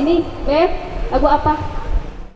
ini, sini beb. Lagu apa?